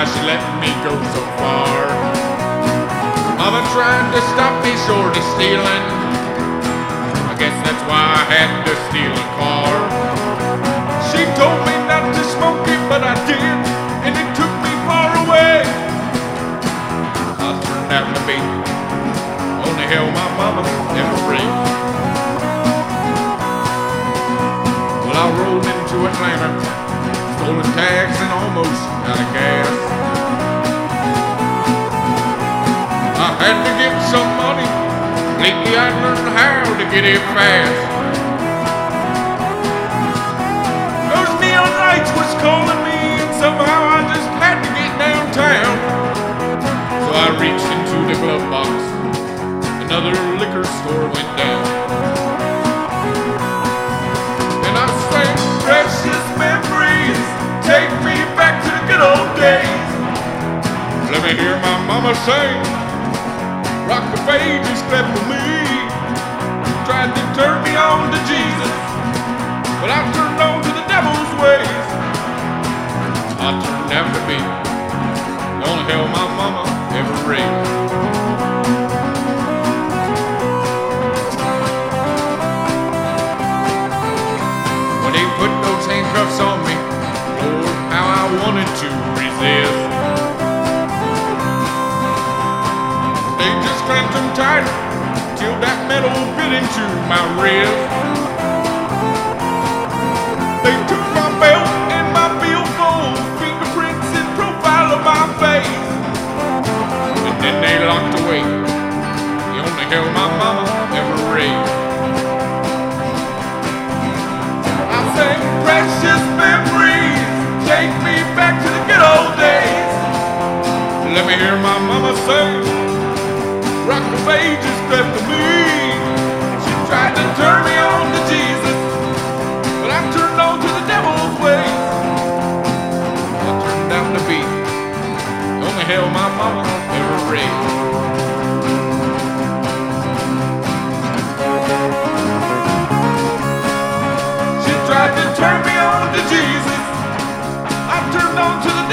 go so far. Mama tried to stop me short of stealing. I guess that's why I had to steal a car. She told me not to smoke it, but I did, and it took me far away. I turned out to be only hell my mama ever raised. Well, I rolled into Atlanta, stolen tags and almost out of gas. I had to get some money. Lately I learned how to get it fast. Those neon lights was calling me, and somehow I just had to get downtown. So I reached into the glove box. Another liquor store went down. Days. Let me hear my mama sing. Rock of Ages, clap for me. Tried to turn me on to Jesus, but I turned on to the devil's ways. I turned out to be the only hell my mama ever raised. To resist. They just clamped them tight till that metal bit into my wrist. They took my belt and my billfold, fingerprints and profile of my face. And then they locked away the only hell my mama me hear my mama sing, Rock of Ages, clap to me. She tried to turn me on to Jesus, but I turned on to the devil's ways. I turned down the beat, the only hell my mama ever raised. She tried to turn me on to Jesus. I turned on to the